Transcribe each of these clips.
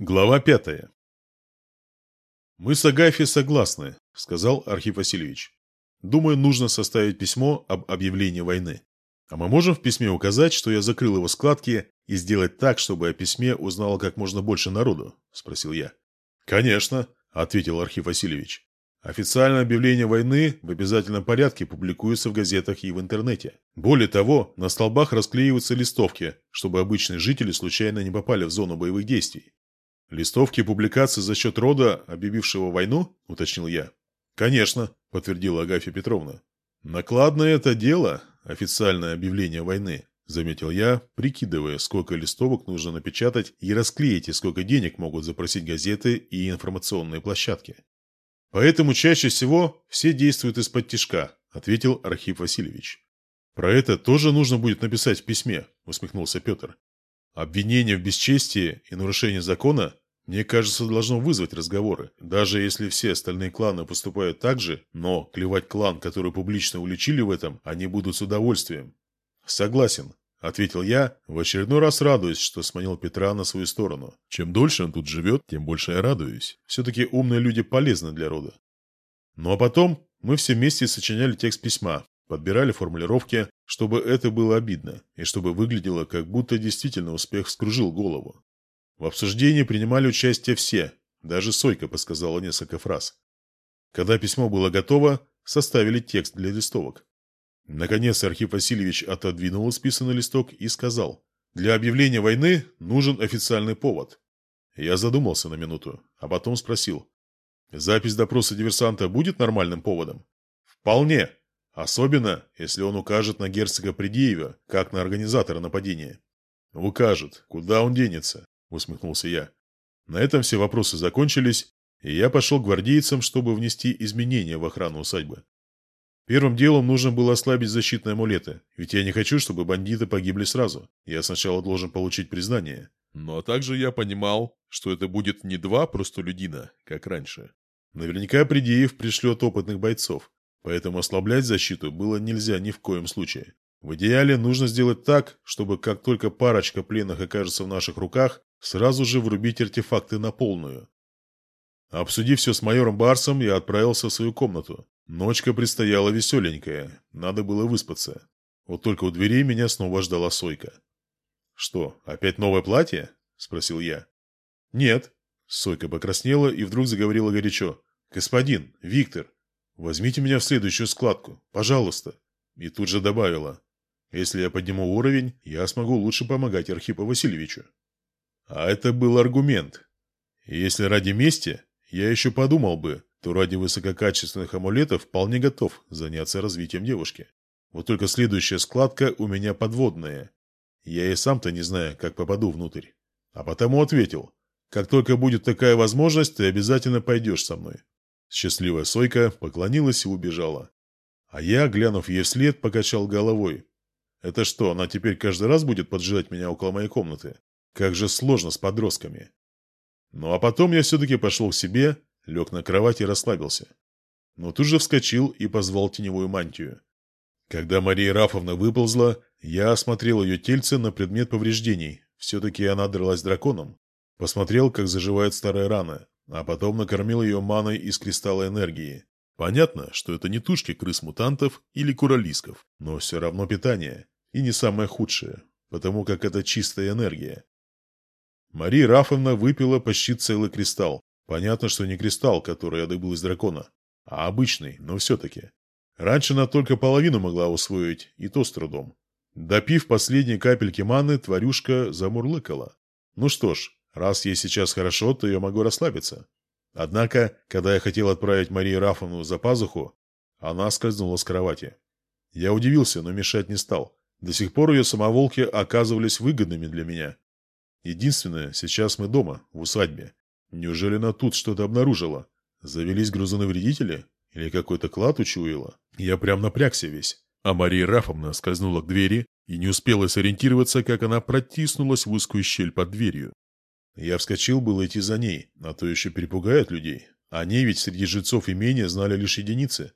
Глава пятая. «Мы с Агафьей согласны», — сказал Архип Васильевич. «Думаю, нужно составить письмо об объявлении войны. А мы можем в письме указать, что я закрыл его складки и сделать так, чтобы о письме узнало как можно больше народу?» — спросил я. «Конечно», — ответил Архип Васильевич. Официальное объявление войны в обязательном порядке публикуется в газетах и в интернете. Более того, на столбах расклеиваются листовки, чтобы обычные жители случайно не попали в зону боевых действий. «Листовки и публикации за счет рода, объявившего войну?» – уточнил я. «Конечно», – подтвердила Агафья Петровна. «Накладное это дело, официальное объявление войны», – заметил я, прикидывая, сколько листовок нужно напечатать и расклеить, и сколько денег могут запросить газеты и информационные площадки. «Поэтому чаще всего все действуют из-под тишка», – ответил Архип Васильевич. «Про это тоже нужно будет написать в письме», – усмехнулся Петр. Обвинение в бесчестии и нарушении закона, мне кажется, должно вызвать разговоры. Даже если все остальные кланы поступают так же, но клевать клан, который публично уличили в этом, они будут с удовольствием. Согласен, — ответил я, в очередной раз радуясь, что сманил Петра на свою сторону. Чем дольше он тут живет, тем больше я радуюсь. Все-таки умные люди полезны для рода. Ну а потом мы все вместе сочиняли текст письма, Подбирали формулировки, чтобы это было обидно, и чтобы выглядело, как будто действительно успех скружил голову. В обсуждении принимали участие все, даже Сойка подсказала несколько фраз. Когда письмо было готово, составили текст для листовок. Наконец Архип Васильевич отодвинул списанный листок и сказал, «Для объявления войны нужен официальный повод». Я задумался на минуту, а потом спросил, «Запись допроса диверсанта будет нормальным поводом?» «Вполне», Особенно, если он укажет на герцога Придеева, как на организатора нападения. «Укажет. Куда он денется?» – усмехнулся я. На этом все вопросы закончились, и я пошел к гвардейцам, чтобы внести изменения в охрану усадьбы. Первым делом нужно было ослабить защитные амулеты, ведь я не хочу, чтобы бандиты погибли сразу. Я сначала должен получить признание. Но также я понимал, что это будет не два простолюдина, как раньше. Наверняка Придеев пришлет опытных бойцов, Поэтому ослаблять защиту было нельзя ни в коем случае. В идеале нужно сделать так, чтобы как только парочка пленных окажется в наших руках, сразу же врубить артефакты на полную. Обсудив все с майором Барсом, я отправился в свою комнату. Ночка предстояла веселенькая, надо было выспаться. Вот только у дверей меня снова ждала Сойка. «Что, опять новое платье?» – спросил я. «Нет». Сойка покраснела и вдруг заговорила горячо. «Господин, Виктор, Возьмите меня в следующую складку, пожалуйста. И тут же добавила. Если я подниму уровень, я смогу лучше помогать Архипу Васильевичу. А это был аргумент. Если ради мести, я еще подумал бы, то ради высококачественных амулетов вполне готов заняться развитием девушки. Вот только следующая складка у меня подводная. Я и сам-то не знаю, как попаду внутрь. А потому ответил. Как только будет такая возможность, ты обязательно пойдешь со мной. Счастливая Сойка поклонилась и убежала. А я, глянув ей вслед, покачал головой. Это что, она теперь каждый раз будет поджидать меня около моей комнаты? Как же сложно с подростками. Ну а потом я все-таки пошел к себе, лег на кровать и расслабился. Но тут же вскочил и позвал теневую мантию. Когда Мария Рафовна выползла, я осмотрел ее тельце на предмет повреждений. Все-таки она дралась драконом. Посмотрел, как заживает старая рана а потом накормил ее маной из кристалла энергии. Понятно, что это не тушки крыс-мутантов или куралисков, но все равно питание. И не самое худшее, потому как это чистая энергия. Мария Рафовна выпила почти целый кристалл. Понятно, что не кристалл, который я из дракона, а обычный, но все-таки. Раньше она только половину могла усвоить, и то с трудом. Допив последние капельки маны, тварюшка замурлыкала. Ну что ж, Раз ей сейчас хорошо, то я могу расслабиться. Однако, когда я хотел отправить Марию Рафовну за пазуху, она скользнула с кровати. Я удивился, но мешать не стал. До сих пор ее самоволки оказывались выгодными для меня. Единственное, сейчас мы дома, в усадьбе. Неужели она тут что-то обнаружила? Завелись грузоновредители? Или какой-то клад учуяла? Я прям напрягся весь. А Мария Рафовна скользнула к двери и не успела сориентироваться, как она протиснулась в узкую щель под дверью. Я вскочил было идти за ней, а то еще перепугают людей. Они ведь среди жильцов имения знали лишь единицы.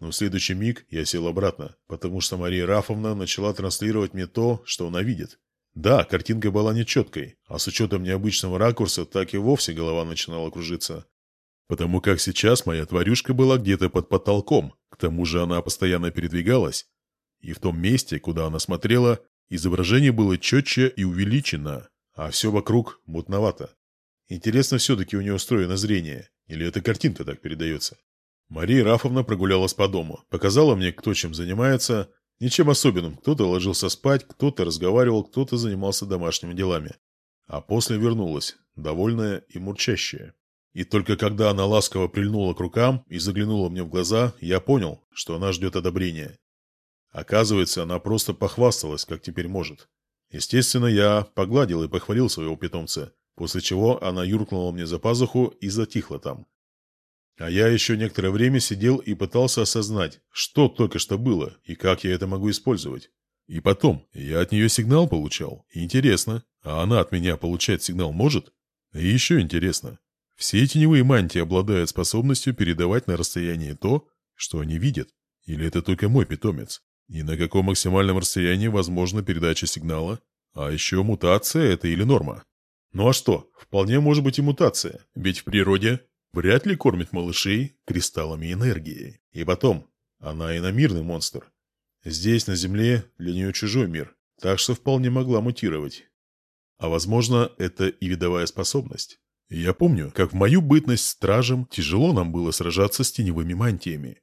Но в следующий миг я сел обратно, потому что Мария Рафовна начала транслировать мне то, что она видит. Да, картинка была нечеткой, а с учетом необычного ракурса так и вовсе голова начинала кружиться. Потому как сейчас моя тварюшка была где-то под потолком, к тому же она постоянно передвигалась. И в том месте, куда она смотрела, изображение было четче и увеличено, а все вокруг мутновато. Интересно все-таки у нее устроено зрение, или эта картинка так передается? Мария Рафовна прогулялась по дому, показала мне, кто чем занимается. Ничем особенным, кто-то ложился спать, кто-то разговаривал, кто-то занимался домашними делами. А после вернулась, довольная и мурчащая. И только когда она ласково прильнула к рукам и заглянула мне в глаза, я понял, что она ждет одобрения. Оказывается, она просто похвасталась, как теперь может. Естественно, я погладил и похвалил своего питомца, после чего она юркнула мне за пазуху и затихла там. А я еще некоторое время сидел и пытался осознать, что только что было и как я это могу использовать. И потом, я от нее сигнал получал. Интересно, а она от меня получать сигнал может? И еще интересно, все теневые мантии обладают способностью передавать на расстоянии то, что они видят. Или это только мой питомец? И на каком максимальном расстоянии возможна передача сигнала? А еще мутация это или норма? Ну а что, вполне может быть и мутация, ведь в природе вряд ли кормит малышей кристаллами энергии. И потом, она иномирный монстр. Здесь, на Земле, для нее чужой мир, так что вполне могла мутировать. А возможно, это и видовая способность. Я помню, как в мою бытность стражем тяжело нам было сражаться с теневыми мантиями.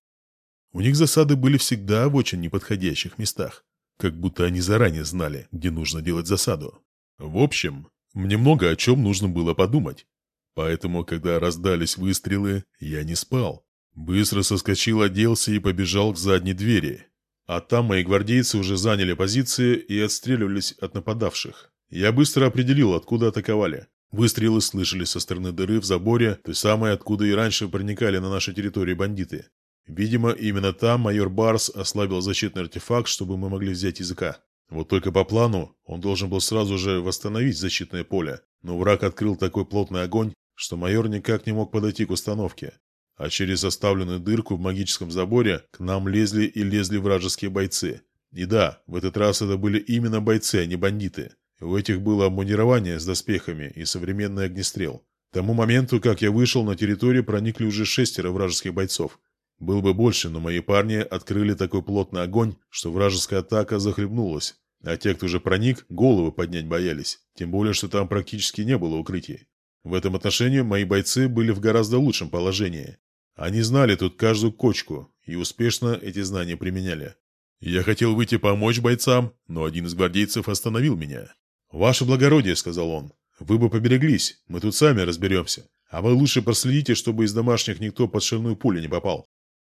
У них засады были всегда в очень неподходящих местах, как будто они заранее знали, где нужно делать засаду. В общем, мне много о чем нужно было подумать. Поэтому, когда раздались выстрелы, я не спал. Быстро соскочил, оделся и побежал к задней двери. А там мои гвардейцы уже заняли позиции и отстреливались от нападавших. Я быстро определил, откуда атаковали. Выстрелы слышались со стороны дыры в заборе, той самой, откуда и раньше проникали на нашу территорию бандиты. Видимо, именно там майор Барс ослабил защитный артефакт, чтобы мы могли взять языка. Вот только по плану он должен был сразу же восстановить защитное поле, но враг открыл такой плотный огонь, что майор никак не мог подойти к установке. А через оставленную дырку в магическом заборе к нам лезли и лезли вражеские бойцы. И да, в этот раз это были именно бойцы, а не бандиты. У этих было обмундирование с доспехами и современный огнестрел. К тому моменту, как я вышел, на территорию проникли уже шестеро вражеских бойцов. Был бы больше, но мои парни открыли такой плотный огонь, что вражеская атака захлебнулась. А те, кто уже проник, головы поднять боялись. Тем более, что там практически не было укрытий. В этом отношении мои бойцы были в гораздо лучшем положении. Они знали тут каждую кочку и успешно эти знания применяли. Я хотел выйти помочь бойцам, но один из гвардейцев остановил меня. «Ваше благородие», — сказал он, — «вы бы побереглись, мы тут сами разберемся. А вы лучше проследите, чтобы из домашних никто под шальную пулю не попал».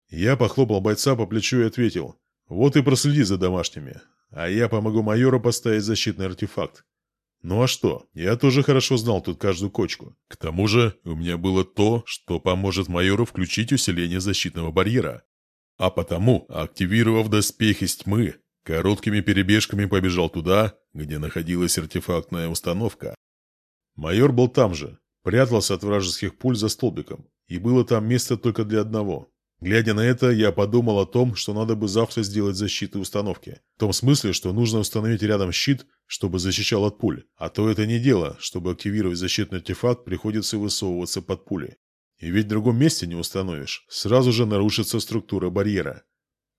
Я похлопал бойца по плечу и ответил, «Вот и проследи за домашними, а я помогу майору поставить защитный артефакт. Ну а что, я тоже хорошо знал тут каждую кочку. К тому же у меня было то, что поможет майору включить усиление защитного барьера. А потому, активировав доспех из тьмы, Короткими перебежками побежал туда, где находилась артефактная установка. Майор был там же, прятался от вражеских пуль за столбиком, и было там место только для одного. Глядя на это, я подумал о том, что надо бы завтра сделать защиты установки. В том смысле, что нужно установить рядом щит, чтобы защищал от пуль. А то это не дело, чтобы активировать защитный артефакт, приходится высовываться под пули. И ведь в другом месте не установишь. Сразу же нарушится структура барьера.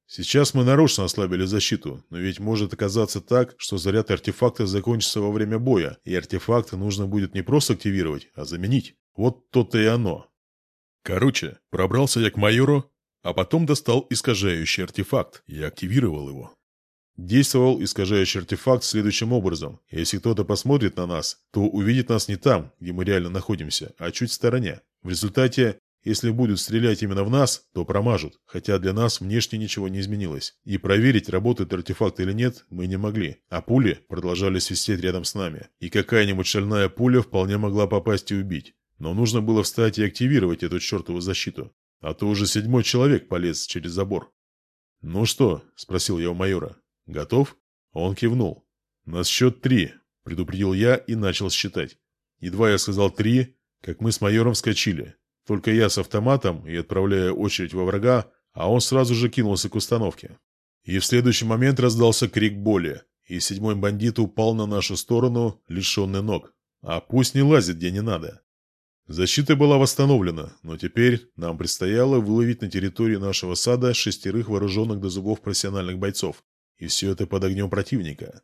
Сейчас мы нарочно ослабили защиту, но ведь может оказаться так, что заряд артефакта закончится во время боя, и артефакт нужно будет не просто активировать, а заменить. Вот то-то и оно. Короче, пробрался я к майору, а потом достал искажающий артефакт и активировал его. Действовал искажающий артефакт следующим образом. Если кто-то посмотрит на нас, то увидит нас не там, где мы реально находимся, а чуть в стороне. В результате если будут стрелять именно в нас, то промажут, хотя для нас внешне ничего не изменилось. И проверить, работает артефакт или нет, мы не могли. А пули продолжали свистеть рядом с нами. И какая-нибудь шальная пуля вполне могла попасть и убить. Но нужно было встать и активировать эту чертову защиту. А то уже седьмой человек полез через забор. «Ну что?» – спросил я у майора. «Готов?» Он кивнул. «На счет три», – предупредил я и начал считать. Едва я сказал «три», как мы с майором вскочили. Только я с автоматом и отправляя очередь во врага, а он сразу же кинулся к установке. И в следующий момент раздался крик боли, и седьмой бандит упал на нашу сторону, лишенный ног. А пусть не лазит где не надо. Защита была восстановлена, но теперь нам предстояло выловить на территории нашего сада шестерых вооруженных до зубов профессиональных бойцов. И все это под огнем противника.